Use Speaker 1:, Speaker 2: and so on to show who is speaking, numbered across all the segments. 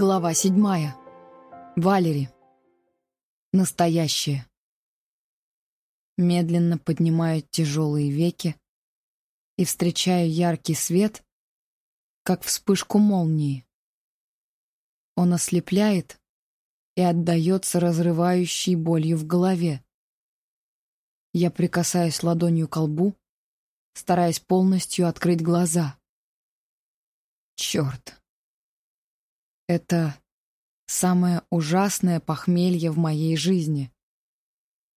Speaker 1: Глава седьмая. Валери. Настоящее. Медленно поднимаю тяжелые веки и встречаю яркий свет, как вспышку молнии. Он ослепляет и отдается разрывающей болью в голове. Я прикасаюсь ладонью к лбу, стараясь полностью открыть глаза. Черт. Это самое ужасное похмелье в моей жизни.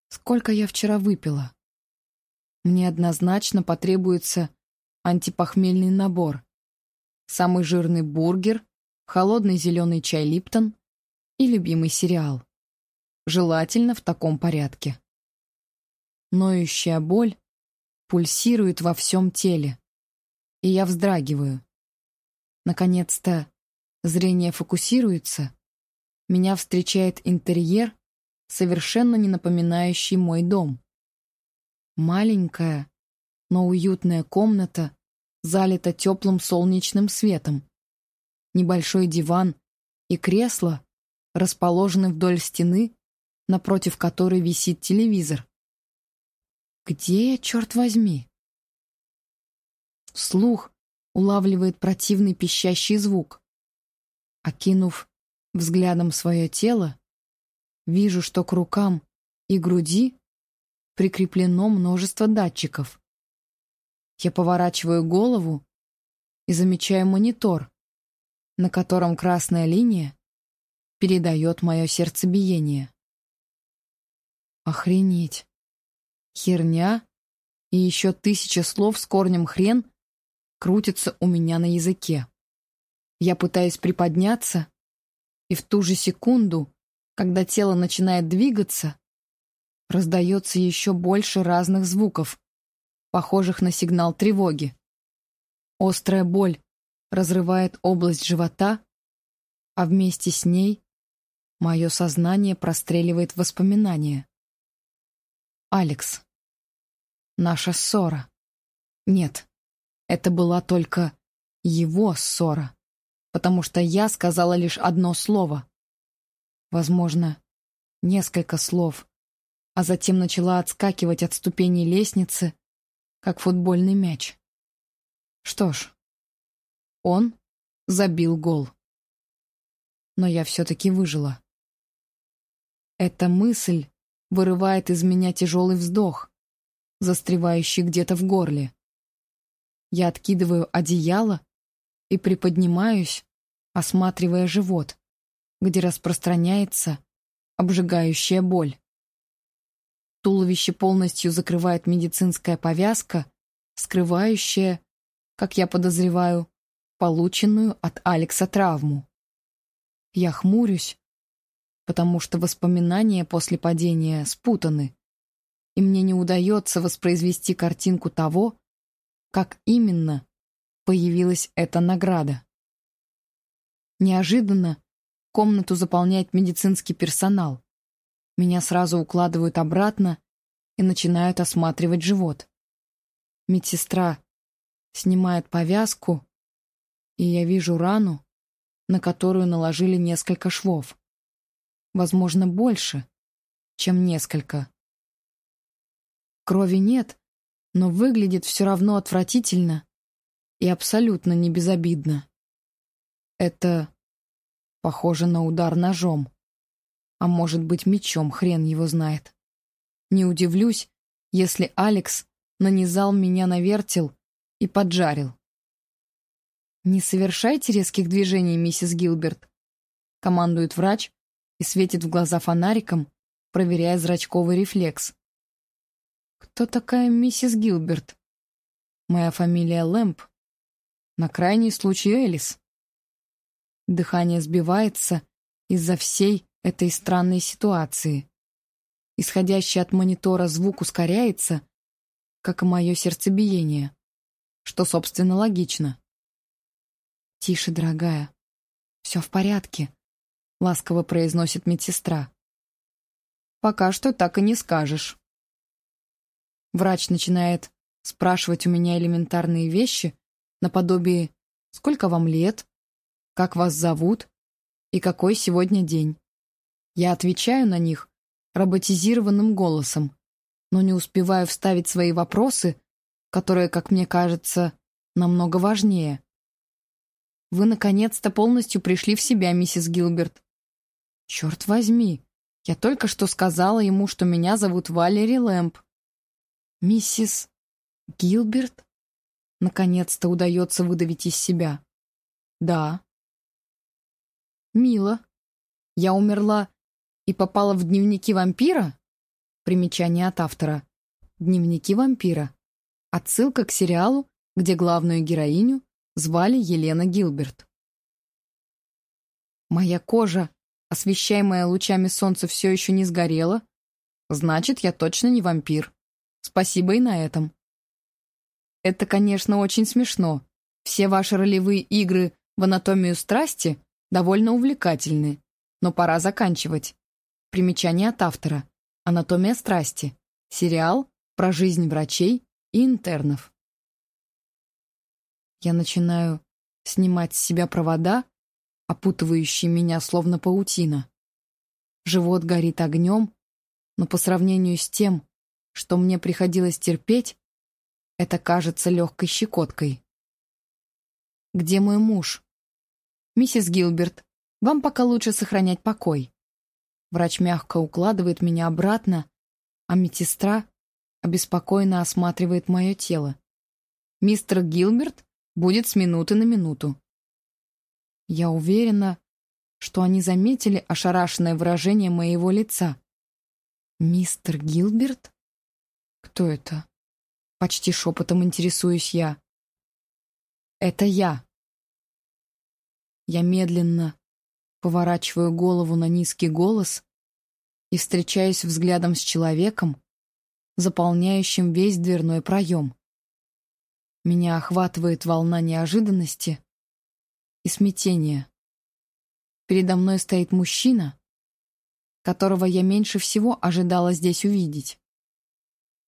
Speaker 1: Сколько я вчера выпила? Мне однозначно потребуется антипохмельный набор. Самый жирный бургер, холодный зеленый чай Липтон и любимый сериал. Желательно в таком порядке. Ноющая боль пульсирует во всем теле, и я вздрагиваю. Наконец-то Зрение фокусируется. Меня встречает интерьер, совершенно не напоминающий мой дом. Маленькая, но уютная комната залита теплым солнечным светом. Небольшой диван и кресло расположены вдоль стены, напротив которой висит телевизор. Где я, черт возьми? Слух улавливает противный пищащий звук. Окинув взглядом свое тело, вижу, что к рукам и груди прикреплено множество датчиков. Я поворачиваю голову и замечаю монитор, на котором красная линия передает мое сердцебиение. Охренеть. Херня и еще тысяча слов с корнем хрен крутятся у меня на языке. Я пытаюсь приподняться, и в ту же секунду, когда тело начинает двигаться, раздается еще больше разных звуков, похожих на сигнал тревоги. Острая боль разрывает область живота, а вместе с ней мое сознание простреливает воспоминания. Алекс. Наша ссора. Нет, это была только его ссора потому что я сказала лишь одно слово. Возможно, несколько слов, а затем начала отскакивать от ступеней лестницы, как футбольный мяч. Что ж, он забил гол. Но я все-таки выжила. Эта мысль вырывает из меня тяжелый вздох, застревающий где-то в горле. Я откидываю одеяло и приподнимаюсь, осматривая живот, где распространяется обжигающая боль. Туловище полностью закрывает медицинская повязка, скрывающая, как я подозреваю, полученную от Алекса травму. Я хмурюсь, потому что воспоминания после падения спутаны, и мне не удается воспроизвести картинку того, как именно появилась эта награда. Неожиданно комнату заполняет медицинский персонал. Меня сразу укладывают обратно и начинают осматривать живот. Медсестра снимает повязку, и я вижу рану, на которую наложили несколько швов. Возможно, больше, чем несколько. Крови нет, но выглядит все равно отвратительно и абсолютно не безобидно. Это похоже на удар ножом. А может быть, мечом, хрен его знает. Не удивлюсь, если Алекс нанизал меня на вертел и поджарил. «Не совершайте резких движений, миссис Гилберт», — командует врач и светит в глаза фонариком, проверяя зрачковый рефлекс. «Кто такая миссис Гилберт?» «Моя фамилия Лэмп, на крайний случай Элис. Дыхание сбивается из-за всей этой странной ситуации. Исходящий от монитора звук ускоряется, как и мое сердцебиение, что, собственно, логично. «Тише, дорогая. Все в порядке», — ласково произносит медсестра. «Пока что так и не скажешь». Врач начинает спрашивать у меня элементарные вещи, наподобие «Сколько вам лет? Как вас зовут?» и какой сегодня день. Я отвечаю на них роботизированным голосом, но не успеваю вставить свои вопросы, которые, как мне кажется, намного важнее. Вы наконец-то полностью пришли в себя, миссис Гилберт. Черт возьми, я только что сказала ему, что меня зовут Валери Лэмп. Миссис Гилберт? Наконец-то удается выдавить из себя. Да. Мило. Я умерла и попала в дневники вампира? Примечание от автора. Дневники вампира. Отсылка к сериалу, где главную героиню звали Елена Гилберт. Моя кожа, освещаемая лучами солнца, все еще не сгорела. Значит, я точно не вампир. Спасибо и на этом. Это, конечно, очень смешно. Все ваши ролевые игры в анатомию страсти довольно увлекательны, но пора заканчивать. Примечание от автора. Анатомия страсти. Сериал про жизнь врачей и интернов. Я начинаю снимать с себя провода, опутывающие меня словно паутина. Живот горит огнем, но по сравнению с тем, что мне приходилось терпеть, это кажется легкой щекоткой. «Где мой муж?» «Миссис Гилберт, вам пока лучше сохранять покой. Врач мягко укладывает меня обратно, а медсестра обеспокоенно осматривает мое тело. Мистер Гилберт будет с минуты на минуту. Я уверена, что они заметили ошарашенное выражение моего лица. «Мистер Гилберт? Кто это?» Почти шепотом интересуюсь я. «Это я». Я медленно поворачиваю голову на низкий голос и встречаюсь взглядом с человеком, заполняющим весь дверной проем. Меня охватывает волна неожиданности и смятения. Передо мной стоит мужчина, которого я меньше всего ожидала здесь увидеть.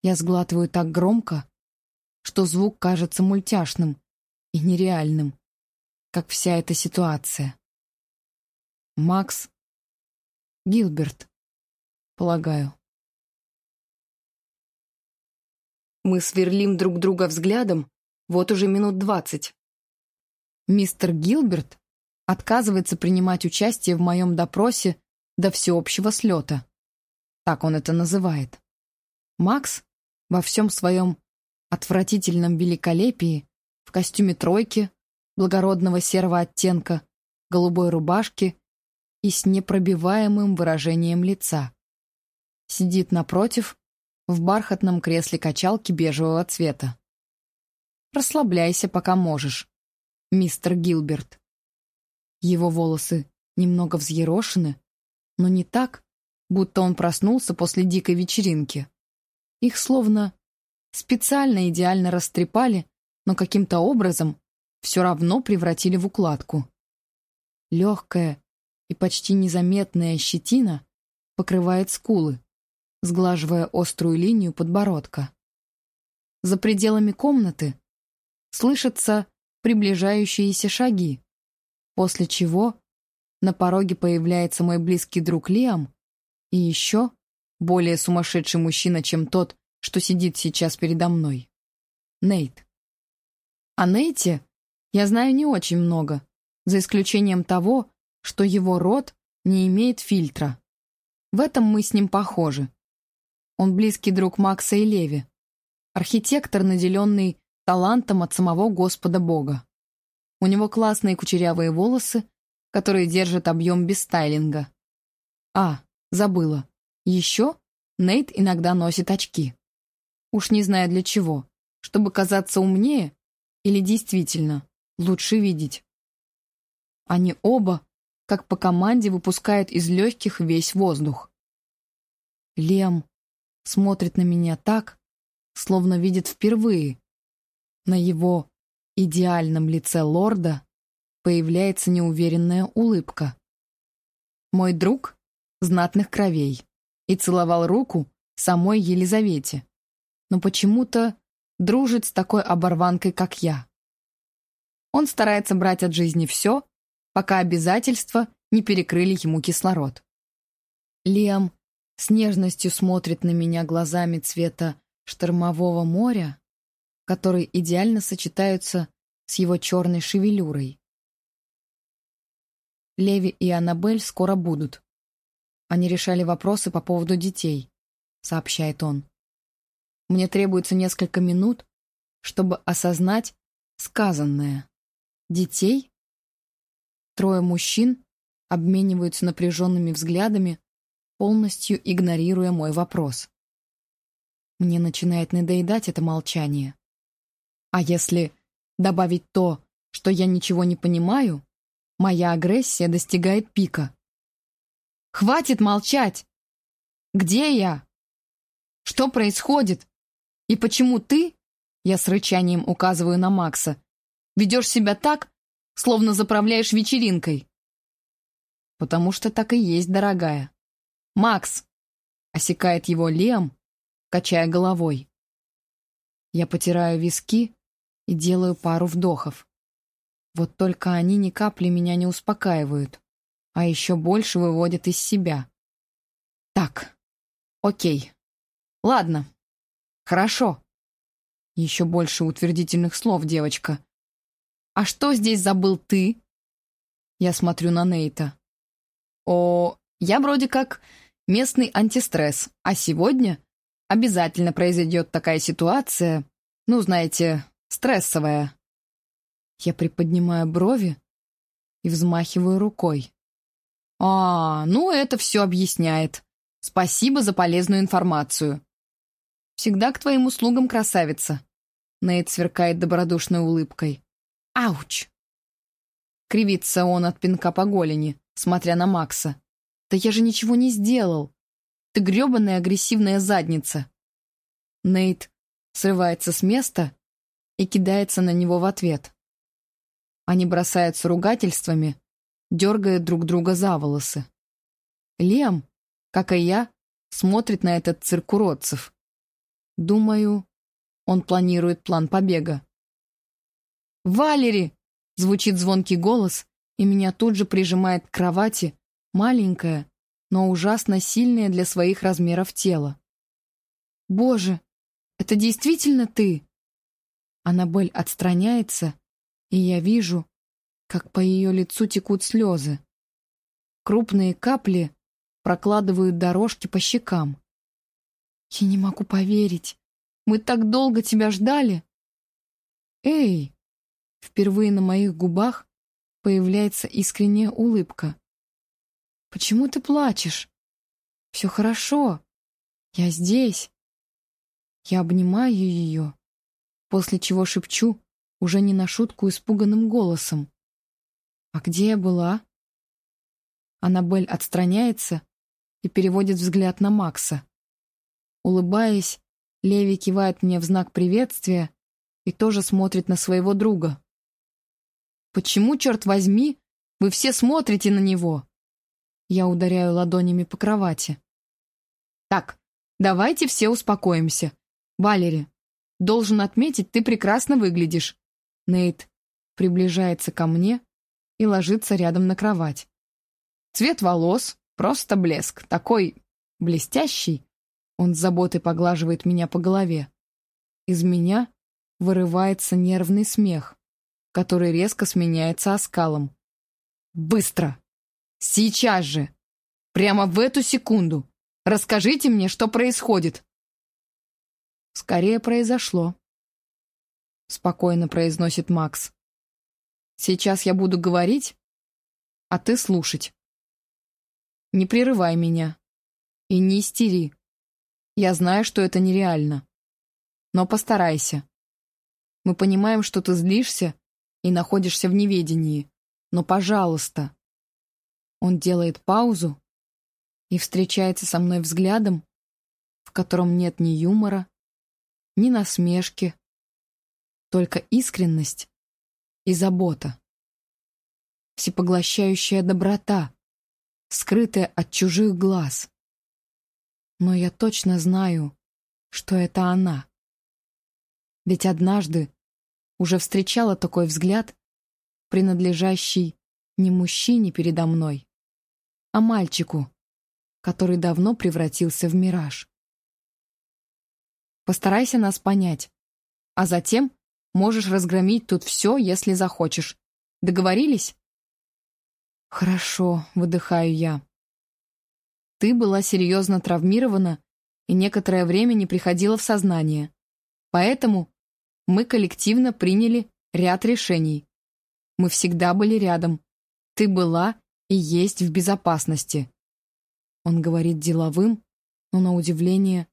Speaker 1: Я сглатываю так громко, что звук кажется мультяшным и нереальным, как вся эта ситуация. Макс Гилберт, полагаю. Мы сверлим друг друга взглядом вот уже минут двадцать. Мистер Гилберт отказывается принимать участие в моем допросе до всеобщего слета. Так он это называет. Макс во всем своем отвратительном великолепии, в костюме тройки, благородного серого оттенка, голубой рубашке и с непробиваемым выражением лица. Сидит напротив, в бархатном кресле качалки бежевого цвета. «Расслабляйся, пока можешь, мистер Гилберт». Его волосы немного взъерошены, но не так, будто он проснулся после дикой вечеринки. Их словно специально идеально растрепали, но каким-то образом все равно превратили в укладку. Легкая, и почти незаметная щетина покрывает скулы, сглаживая острую линию подбородка. За пределами комнаты слышатся приближающиеся шаги, после чего на пороге появляется мой близкий друг Лиам и еще более сумасшедший мужчина, чем тот, что сидит сейчас передо мной. Нейт. О Нейте я знаю не очень много, за исключением того, что его рот не имеет фильтра. В этом мы с ним похожи. Он близкий друг Макса и Леви. Архитектор, наделенный талантом от самого Господа Бога. У него классные кучерявые волосы, которые держат объем без стайлинга. А, забыла. Еще Нейт иногда носит очки. Уж не знаю для чего. Чтобы казаться умнее или действительно лучше видеть. Они оба как по команде выпускает из легких весь воздух. Лем смотрит на меня так, словно видит впервые. На его идеальном лице лорда появляется неуверенная улыбка. Мой друг знатных кровей и целовал руку самой Елизавете, но почему-то дружит с такой оборванкой, как я. Он старается брать от жизни все, пока обязательства не перекрыли ему кислород. Лиам с нежностью смотрит на меня глазами цвета штормового моря, которые идеально сочетаются с его черной шевелюрой. Леви и Аннабель скоро будут. Они решали вопросы по поводу детей, сообщает он. Мне требуется несколько минут, чтобы осознать сказанное. Детей? Трое мужчин обмениваются напряженными взглядами, полностью игнорируя мой вопрос. Мне начинает надоедать это молчание. А если добавить то, что я ничего не понимаю, моя агрессия достигает пика. «Хватит молчать! Где я? Что происходит? И почему ты, я с рычанием указываю на Макса, ведешь себя так, словно заправляешь вечеринкой?» «Потому что так и есть, дорогая». «Макс!» — осекает его Лем, качая головой. Я потираю виски и делаю пару вдохов. Вот только они ни капли меня не успокаивают, а еще больше выводят из себя. Так, окей. Ладно, хорошо. Еще больше утвердительных слов, девочка. А что здесь забыл ты? Я смотрю на Нейта. О, я вроде как местный антистресс, а сегодня обязательно произойдет такая ситуация, ну, знаете, стрессовая. Я приподнимаю брови и взмахиваю рукой. «А, ну это все объясняет. Спасибо за полезную информацию». «Всегда к твоим услугам, красавица», — Нейт сверкает добродушной улыбкой. «Ауч!» Кривится он от пинка по голени, смотря на Макса. «Да я же ничего не сделал. Ты гребаная агрессивная задница». Нейт срывается с места и кидается на него в ответ. Они бросаются ругательствами, дергают друг друга за волосы. Лем, как и я, смотрит на этот цирк уродцев. Думаю, он планирует план побега. «Валери!» — звучит звонкий голос, и меня тут же прижимает к кровати маленькое, но ужасно сильное для своих размеров тело. «Боже, это действительно ты?» Аннабель отстраняется, и я вижу, как по ее лицу текут слезы. Крупные капли прокладывают дорожки по щекам. «Я не могу поверить. Мы так долго тебя ждали!» «Эй!» Впервые на моих губах появляется искренняя улыбка. «Почему ты плачешь? Все хорошо. Я здесь». Я обнимаю ее, после чего шепчу, уже не на шутку испуганным голосом. «А где я была?» Аннабель отстраняется и переводит взгляд на Макса. Улыбаясь, Леви кивает мне в знак приветствия и тоже смотрит на своего друга. «Почему, черт возьми, вы все смотрите на него?» Я ударяю ладонями по кровати. «Так, давайте все успокоимся. Валери, Должен отметить, ты прекрасно выглядишь. Нейт приближается ко мне и ложится рядом на кровать. Цвет волос — просто блеск, такой блестящий. Он с заботой поглаживает меня по голове. Из меня вырывается нервный смех, который резко сменяется оскалом. «Быстро! Сейчас же! Прямо в эту секунду! Расскажите мне, что происходит!» Скорее произошло. Спокойно произносит Макс. Сейчас я буду говорить, а ты слушать. Не прерывай меня. И не истери. Я знаю, что это нереально. Но постарайся. Мы понимаем, что ты злишься и находишься в неведении. Но, пожалуйста. Он делает паузу и встречается со мной взглядом, в котором нет ни юмора, ни насмешки, только искренность и забота. Всепоглощающая доброта, скрытая от чужих глаз. Но я точно знаю, что это она. Ведь однажды уже встречала такой взгляд, принадлежащий не мужчине передо мной, о мальчику, который давно превратился в мираж. Постарайся нас понять, а затем можешь разгромить тут все, если захочешь. Договорились? Хорошо, выдыхаю я. Ты была серьезно травмирована и некоторое время не приходила в сознание. Поэтому мы коллективно приняли ряд решений. Мы всегда были рядом. Ты была и есть в безопасности. Он говорит деловым, но на удивление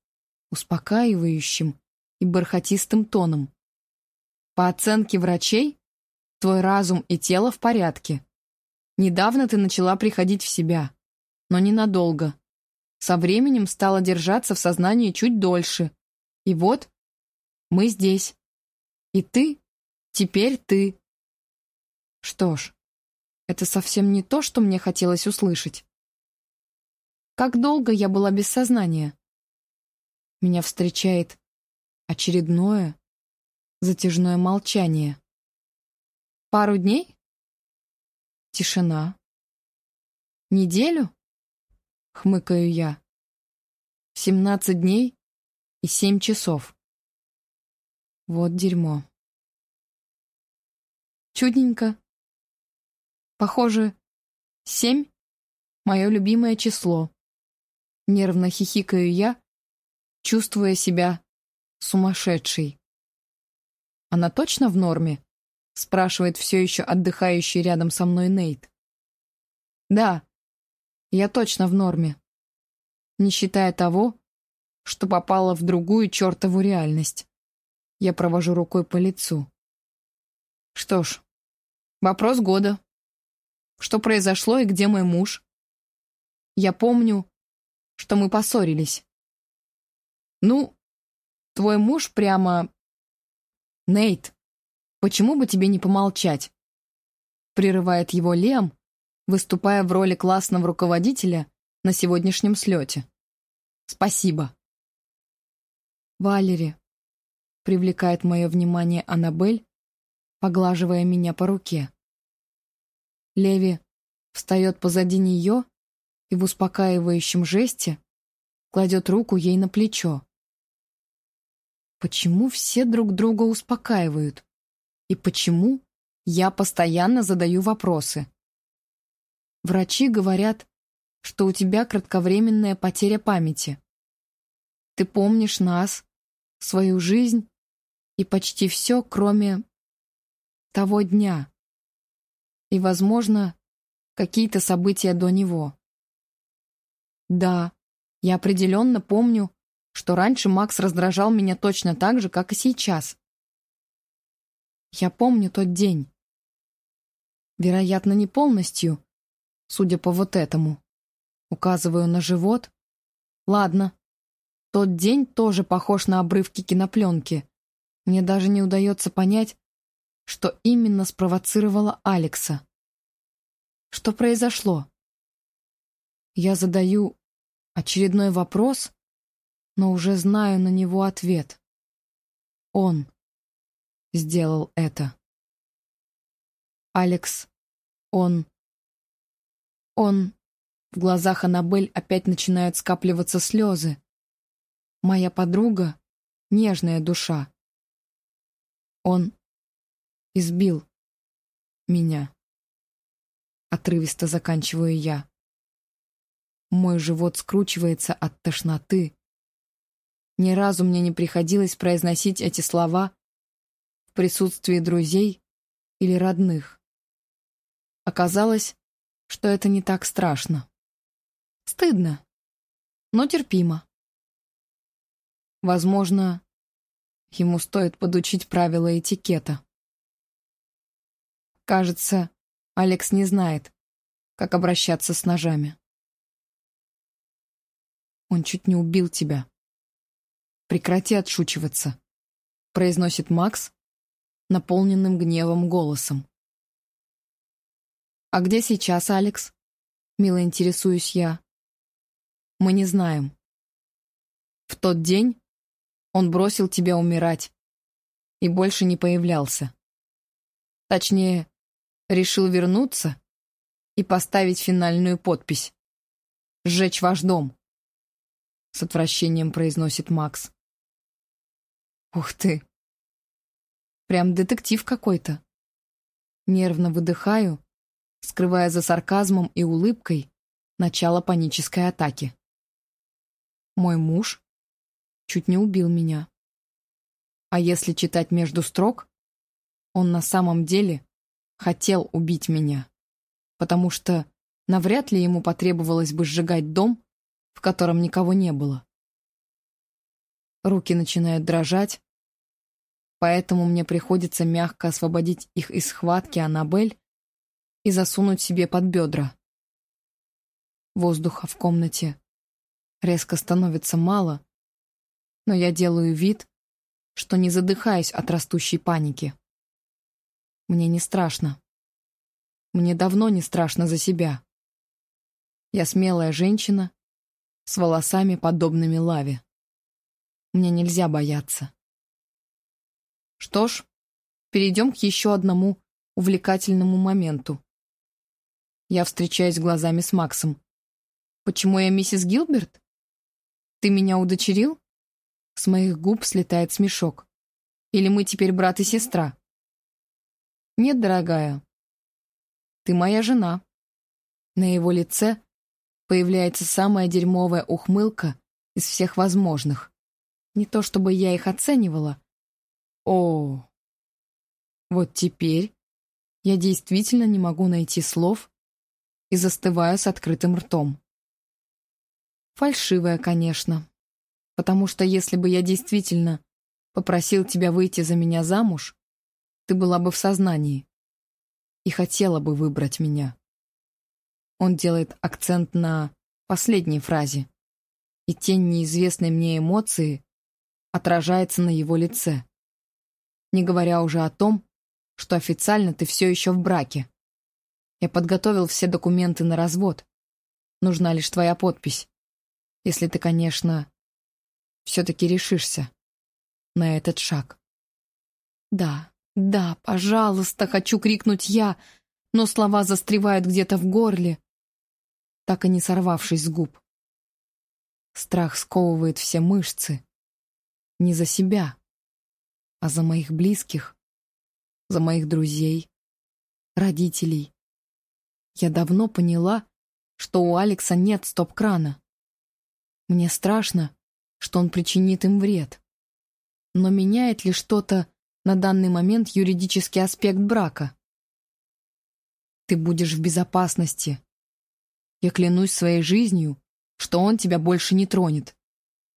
Speaker 1: успокаивающим и бархатистым тоном. По оценке врачей, твой разум и тело в порядке. Недавно ты начала приходить в себя, но ненадолго. Со временем стала держаться в сознании чуть дольше. И вот мы здесь. И ты, теперь ты. Что ж, это совсем не то, что мне хотелось услышать. Как долго я была без сознания? Меня встречает очередное затяжное молчание. Пару дней? Тишина. Неделю? Хмыкаю я. Семнадцать дней и семь часов. Вот дерьмо. Чудненько. Похоже, семь — мое любимое число. Нервно хихикаю я, чувствуя себя сумасшедшей. Она точно в норме? спрашивает все еще отдыхающий рядом со мной Нейт. Да, я точно в норме. Не считая того, что попала в другую чертову реальность. Я провожу рукой по лицу. Что ж, вопрос года. Что произошло и где мой муж? Я помню, что мы поссорились. Ну, твой муж прямо... Нейт, почему бы тебе не помолчать? Прерывает его Лем, выступая в роли классного руководителя на сегодняшнем слете. Спасибо. Валери, привлекает мое внимание Аннабель, поглаживая меня по руке. Леви встает позади нее и в успокаивающем жесте кладет руку ей на плечо. Почему все друг друга успокаивают? И почему я постоянно задаю вопросы? Врачи говорят, что у тебя кратковременная потеря памяти. Ты помнишь нас, свою жизнь и почти все, кроме того дня. И, возможно, какие-то события до него. Да, я определенно помню, что раньше Макс раздражал меня точно так же, как и сейчас. Я помню тот день. Вероятно, не полностью, судя по вот этому. Указываю на живот. Ладно. Тот день тоже похож на обрывки кинопленки. Мне даже не удается понять, что именно спровоцировало Алекса. Что произошло? Я задаю очередной вопрос, но уже знаю на него ответ. Он сделал это. Алекс, он он... В глазах Аннабель опять начинают скапливаться слезы. Моя подруга — нежная душа. Он избил меня. Отрывисто заканчиваю я. Мой живот скручивается от тошноты. Ни разу мне не приходилось произносить эти слова в присутствии друзей или родных. Оказалось, что это не так страшно. Стыдно, но терпимо. Возможно, ему стоит подучить правила этикета. Кажется, Алекс не знает, как обращаться с ножами. Он чуть не убил тебя. Прекрати отшучиваться, произносит Макс наполненным гневом голосом. «А где сейчас Алекс?» Мило интересуюсь я. «Мы не знаем. В тот день он бросил тебя умирать и больше не появлялся. Точнее, решил вернуться и поставить финальную подпись сжечь ваш дом», — с отвращением произносит Макс. «Ух ты! Прям детектив какой-то». Нервно выдыхаю, скрывая за сарказмом и улыбкой начало панической атаки. Мой муж чуть не убил меня. А если читать между строк, он на самом деле хотел убить меня, потому что навряд ли ему потребовалось бы сжигать дом, в котором никого не было. Руки начинают дрожать, поэтому мне приходится мягко освободить их из схватки Аннабель и засунуть себе под бедра. Воздуха в комнате резко становится мало, но я делаю вид, что не задыхаюсь от растущей паники. Мне не страшно. Мне давно не страшно за себя. Я смелая женщина с волосами, подобными лаве. Мне нельзя бояться. Что ж, перейдем к еще одному увлекательному моменту. Я встречаюсь глазами с Максом. «Почему я миссис Гилберт? Ты меня удочерил?» С моих губ слетает смешок. «Или мы теперь брат и сестра?» «Нет, дорогая. Ты моя жена». На его лице появляется самая дерьмовая ухмылка из всех возможных. Не то чтобы я их оценивала. О, вот теперь я действительно не могу найти слов и застываю с открытым ртом. Фальшивая, конечно. Потому что если бы я действительно попросил тебя выйти за меня замуж, ты была бы в сознании и хотела бы выбрать меня. Он делает акцент на последней фразе, и тень неизвестной мне эмоции отражается на его лице. Не говоря уже о том, что официально ты все еще в браке. Я подготовил все документы на развод. Нужна лишь твоя подпись. Если ты, конечно, все-таки решишься на этот шаг. Да, «Да, пожалуйста!» — хочу крикнуть я, но слова застревают где-то в горле, так и не сорвавшись с губ. Страх сковывает все мышцы. Не за себя, а за моих близких, за моих друзей, родителей. Я давно поняла, что у Алекса нет стоп-крана. Мне страшно, что он причинит им вред. Но меняет ли что-то на данный момент юридический аспект брака. Ты будешь в безопасности. Я клянусь своей жизнью, что он тебя больше не тронет.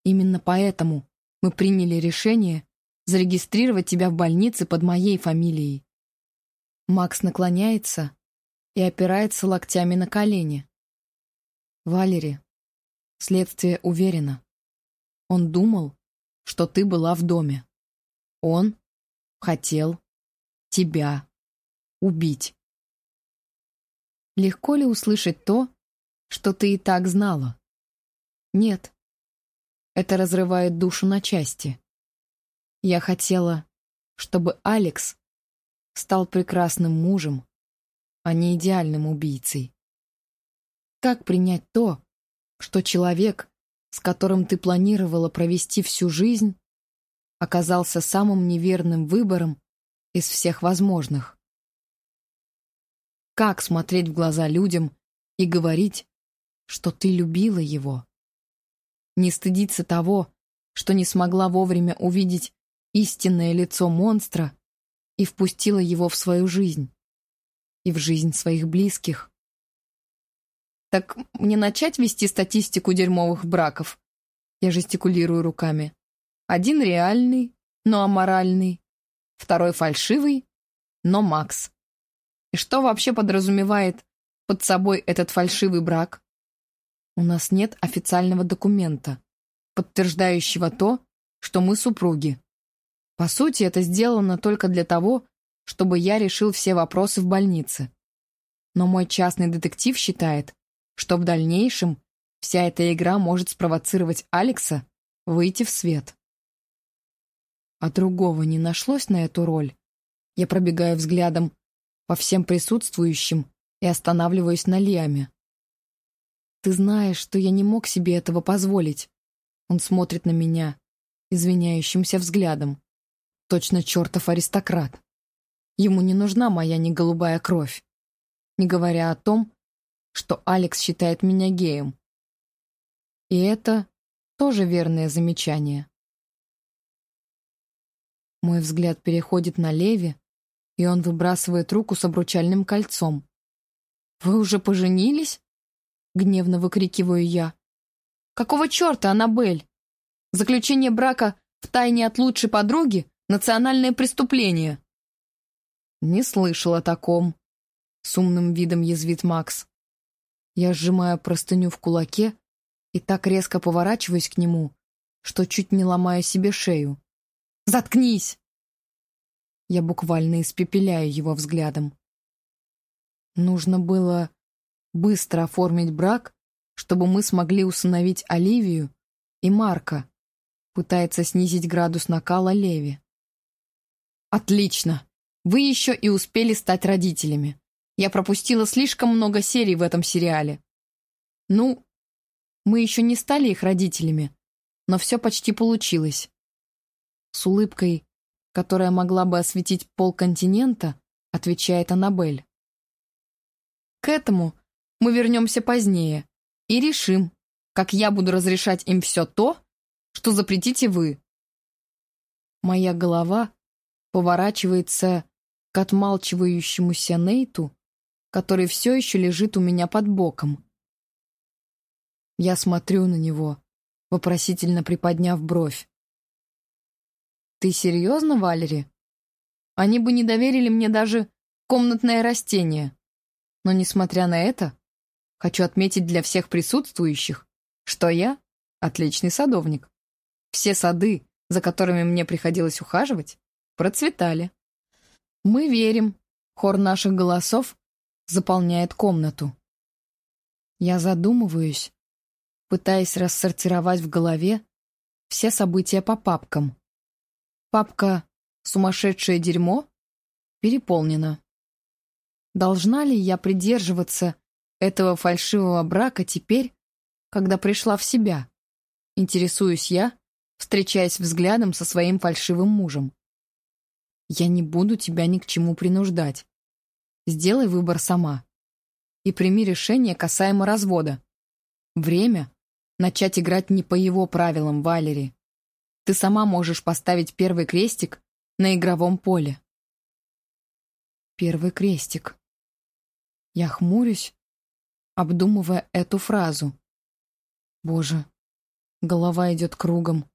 Speaker 1: Именно поэтому мы приняли решение зарегистрировать тебя в больнице под моей фамилией. Макс наклоняется и опирается локтями на колени. Валери, следствие уверено. Он думал, что ты была в доме. Он хотел тебя убить. Легко ли услышать то, что ты и так знала? Нет. Это разрывает душу на части. Я хотела, чтобы Алекс стал прекрасным мужем, а не идеальным убийцей. Как принять то, что человек, с которым ты планировала провести всю жизнь, оказался самым неверным выбором из всех возможных. Как смотреть в глаза людям и говорить, что ты любила его? Не стыдиться того, что не смогла вовремя увидеть истинное лицо монстра и впустила его в свою жизнь и в жизнь своих близких. Так мне начать вести статистику дерьмовых браков? Я жестикулирую руками. Один реальный, но аморальный. Второй фальшивый, но Макс. И что вообще подразумевает под собой этот фальшивый брак? У нас нет официального документа, подтверждающего то, что мы супруги. По сути, это сделано только для того, чтобы я решил все вопросы в больнице. Но мой частный детектив считает, что в дальнейшем вся эта игра может спровоцировать Алекса выйти в свет а другого не нашлось на эту роль. Я пробегаю взглядом по всем присутствующим и останавливаюсь на Лиаме. Ты знаешь, что я не мог себе этого позволить. Он смотрит на меня извиняющимся взглядом. Точно чертов аристократ. Ему не нужна моя неголубая кровь. Не говоря о том, что Алекс считает меня геем. И это тоже верное замечание. Мой взгляд переходит на Леви, и он выбрасывает руку с обручальным кольцом. «Вы уже поженились?» — гневно выкрикиваю я. «Какого черта, Аннабель? Заключение брака в тайне от лучшей подруги — национальное преступление». «Не слышал о таком», — с умным видом язвит Макс. Я сжимаю простыню в кулаке и так резко поворачиваюсь к нему, что чуть не ломаю себе шею. Заткнись!» Я буквально испепеляю его взглядом. Нужно было быстро оформить брак, чтобы мы смогли усыновить Оливию и Марка. Пытается снизить градус накала Леви. «Отлично! Вы еще и успели стать родителями. Я пропустила слишком много серий в этом сериале. Ну, мы еще не стали их родителями, но все почти получилось с улыбкой, которая могла бы осветить полконтинента, отвечает Аннабель. К этому мы вернемся позднее и решим, как я буду разрешать им все то, что запретите вы. Моя голова поворачивается к отмалчивающемуся Нейту, который все еще лежит у меня под боком. Я смотрю на него, вопросительно приподняв бровь. «Ты серьезно, Валери? Они бы не доверили мне даже комнатное растение. Но, несмотря на это, хочу отметить для всех присутствующих, что я отличный садовник. Все сады, за которыми мне приходилось ухаживать, процветали. Мы верим. Хор наших голосов заполняет комнату. Я задумываюсь, пытаясь рассортировать в голове все события по папкам. Папка «Сумасшедшее дерьмо» переполнена. Должна ли я придерживаться этого фальшивого брака теперь, когда пришла в себя? Интересуюсь я, встречаясь взглядом со своим фальшивым мужем. Я не буду тебя ни к чему принуждать. Сделай выбор сама. И прими решение касаемо развода. Время начать играть не по его правилам, Валери. Ты сама можешь поставить первый крестик на игровом поле. Первый крестик. Я хмурюсь, обдумывая эту фразу. Боже, голова идет кругом.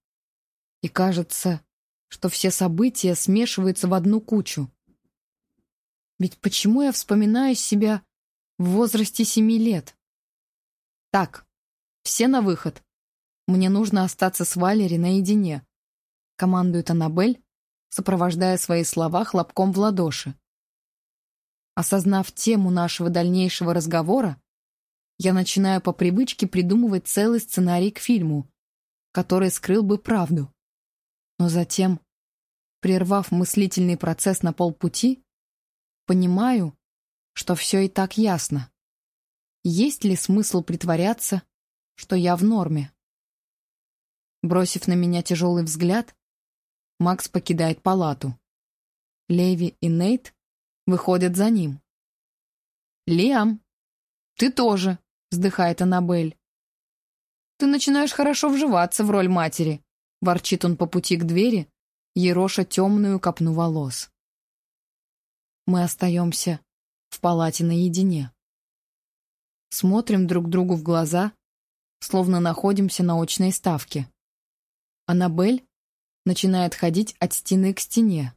Speaker 1: И кажется, что все события смешиваются в одну кучу. Ведь почему я вспоминаю себя в возрасте семи лет? Так, все на выход. Мне нужно остаться с Валери наедине», — командует Аннабель, сопровождая свои слова хлопком в ладоши. Осознав тему нашего дальнейшего разговора, я начинаю по привычке придумывать целый сценарий к фильму, который скрыл бы правду. Но затем, прервав мыслительный процесс на полпути, понимаю, что все и так ясно. Есть ли смысл притворяться, что я в норме? Бросив на меня тяжелый взгляд, Макс покидает палату. Леви и Нейт выходят за ним. «Лиам, ты тоже», — вздыхает Аннабель. «Ты начинаешь хорошо вживаться в роль матери», — ворчит он по пути к двери, ероша темную копну волос. Мы остаемся в палате наедине. Смотрим друг другу в глаза, словно находимся на очной ставке. Аннабель начинает ходить от стены к стене,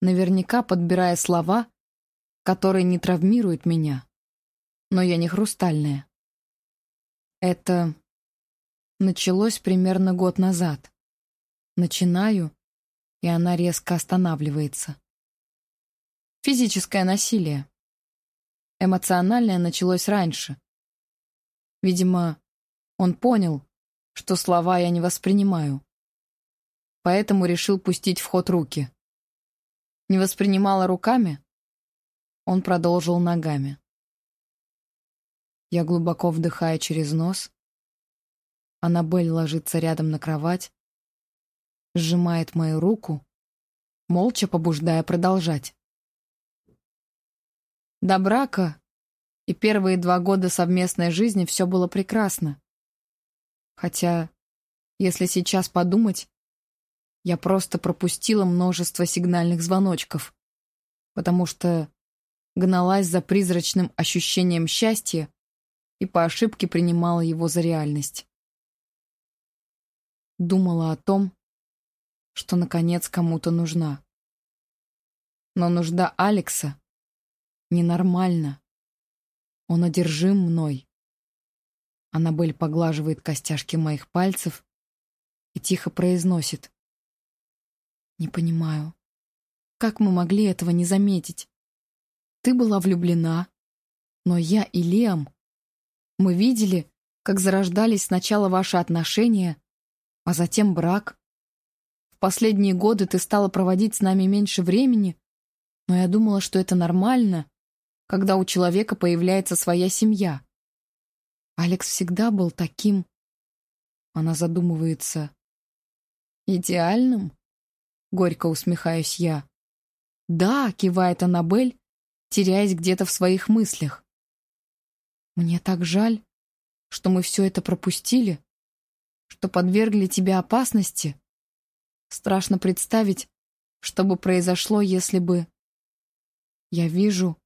Speaker 1: наверняка подбирая слова, которые не травмируют меня. Но я не хрустальная. Это началось примерно год назад. Начинаю, и она резко останавливается. Физическое насилие. Эмоциональное началось раньше. Видимо, он понял, что слова я не воспринимаю поэтому решил пустить в ход руки. Не воспринимала руками, он продолжил ногами. Я глубоко вдыхаю через нос. Аннабель ложится рядом на кровать, сжимает мою руку, молча побуждая продолжать. До брака и первые два года совместной жизни все было прекрасно. Хотя, если сейчас подумать, я просто пропустила множество сигнальных звоночков, потому что гналась за призрачным ощущением счастья и по ошибке принимала его за реальность. Думала о том, что наконец кому-то нужна. Но нужда Алекса ненормальна. Он одержим мной. Аннабель поглаживает костяшки моих пальцев и тихо произносит. «Не понимаю, как мы могли этого не заметить? Ты была влюблена, но я и Лиам, мы видели, как зарождались сначала ваши отношения, а затем брак. В последние годы ты стала проводить с нами меньше времени, но я думала, что это нормально, когда у человека появляется своя семья. Алекс всегда был таким... Она задумывается. «Идеальным?» Горько усмехаюсь я. «Да», — кивает Аннабель, теряясь где-то в своих мыслях. «Мне так жаль, что мы все это пропустили, что подвергли тебя опасности. Страшно представить, что бы произошло, если бы...» Я вижу,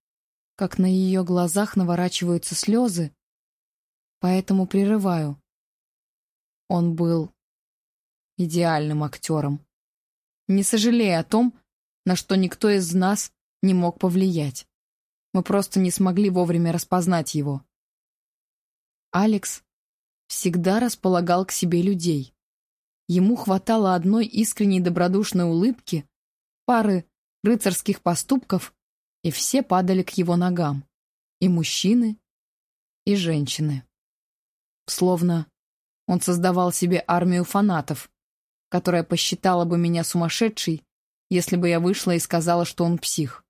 Speaker 1: как на ее глазах наворачиваются слезы, поэтому прерываю. Он был идеальным актером. Не сожалея о том, на что никто из нас не мог повлиять. Мы просто не смогли вовремя распознать его. Алекс всегда располагал к себе людей. Ему хватало одной искренней добродушной улыбки, пары рыцарских поступков, и все падали к его ногам. И мужчины, и женщины. Словно он создавал себе армию фанатов, которая посчитала бы меня сумасшедшей, если бы я вышла и сказала, что он псих.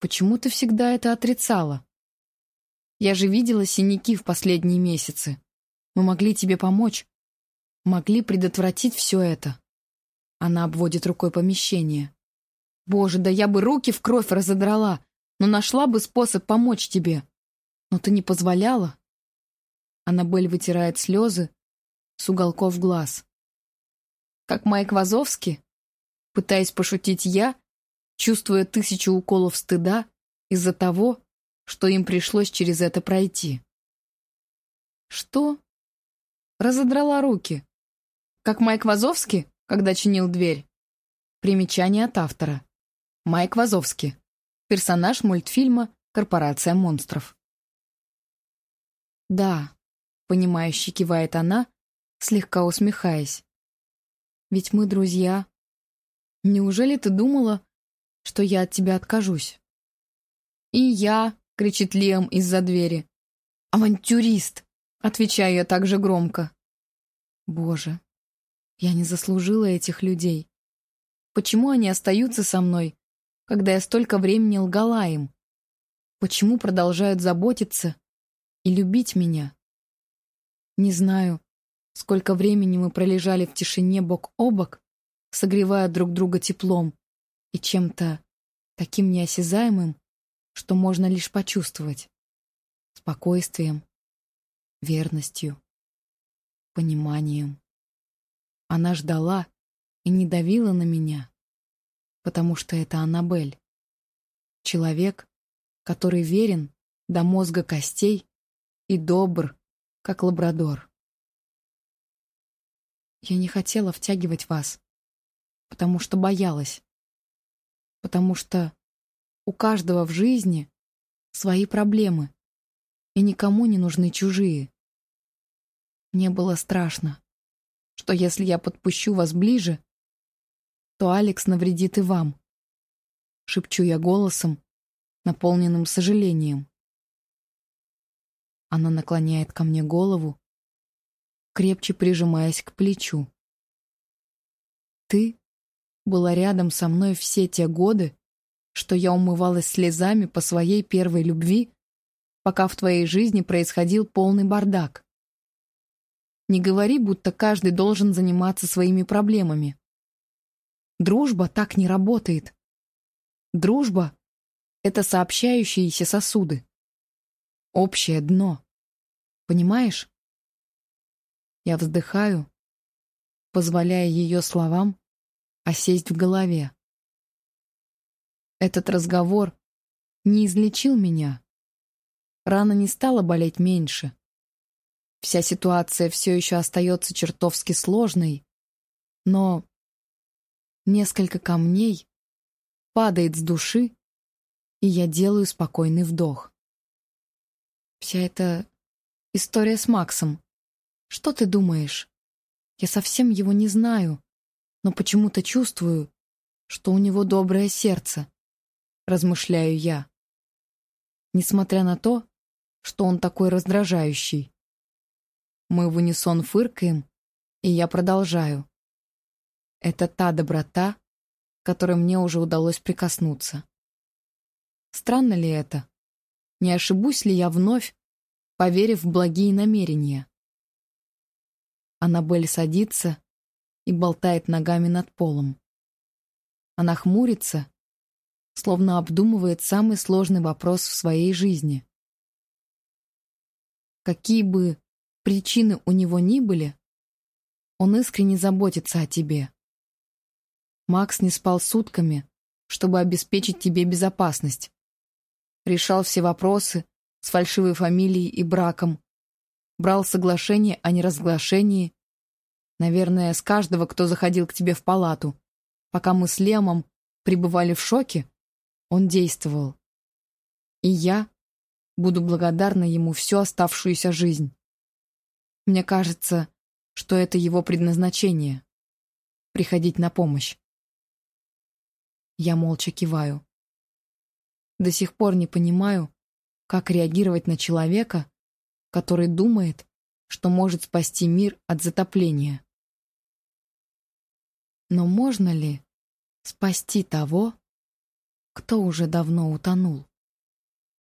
Speaker 1: Почему ты всегда это отрицала? Я же видела синяки в последние месяцы. Мы могли тебе помочь. Могли предотвратить все это. Она обводит рукой помещение. Боже, да я бы руки в кровь разодрала, но нашла бы способ помочь тебе. Но ты не позволяла. Аннабель вытирает слезы с уголков глаз. Как Майк Вазовский, пытаясь пошутить я, чувствуя тысячу уколов стыда из-за того, что им пришлось через это пройти. Что? Разодрала руки. Как Майк Вазовский, когда чинил дверь. Примечание от автора. Майк Вазовский. Персонаж мультфильма «Корпорация монстров». «Да», — понимающе кивает она, слегка усмехаясь. «Ведь мы друзья. Неужели ты думала, что я от тебя откажусь?» «И я», — кричит Лиам из-за двери. «Авантюрист», — отвечаю я так же громко. «Боже, я не заслужила этих людей. Почему они остаются со мной, когда я столько времени лгала им? Почему продолжают заботиться и любить меня? Не знаю, сколько времени мы пролежали в тишине бок о бок, согревая друг друга теплом и чем-то таким неосязаемым, что можно лишь почувствовать. Спокойствием, верностью, пониманием. Она ждала и не давила на меня, потому что это Аннабель. Человек, который верен до мозга костей и добр, как лабрадор. Я не хотела втягивать вас, потому что боялась, потому что у каждого в жизни свои проблемы, и никому не нужны чужие. Мне было страшно, что если я подпущу вас ближе, то Алекс навредит и вам. Шепчу я голосом, наполненным сожалением. Она наклоняет ко мне голову, крепче прижимаясь к плечу. Ты была рядом со мной все те годы, что я умывалась слезами по своей первой любви, пока в твоей жизни происходил полный бардак. Не говори, будто каждый должен заниматься своими проблемами. Дружба так не работает. Дружба — это сообщающиеся сосуды. Общее дно. Понимаешь? Я вздыхаю, позволяя ее словам осесть в голове. Этот разговор не излечил меня. Рана не стала болеть меньше. Вся ситуация все еще остается чертовски сложной, но несколько камней падает с души, и я делаю спокойный вдох. Вся эта история с Максом. Что ты думаешь? Я совсем его не знаю, но почему-то чувствую, что у него доброе сердце, размышляю я. Несмотря на то, что он такой раздражающий. Мы в унисон фыркаем, и я продолжаю. Это та доброта, которой мне уже удалось прикоснуться. Странно ли это? Не ошибусь ли я вновь, поверив в благие намерения? Аннабель садится и болтает ногами над полом. Она хмурится, словно обдумывает самый сложный вопрос в своей жизни. Какие бы причины у него ни были, он искренне заботится о тебе. Макс не спал сутками, чтобы обеспечить тебе безопасность. Решал все вопросы с фальшивой фамилией и браком, брал соглашение о неразглашении, наверное, с каждого, кто заходил к тебе в палату. Пока мы с Лемом пребывали в шоке, он действовал. И я буду благодарна ему всю оставшуюся жизнь. Мне кажется, что это его предназначение — приходить на помощь. Я молча киваю. До сих пор не понимаю, как реагировать на человека, который думает, что может спасти мир от затопления. Но можно ли спасти того, кто уже давно утонул?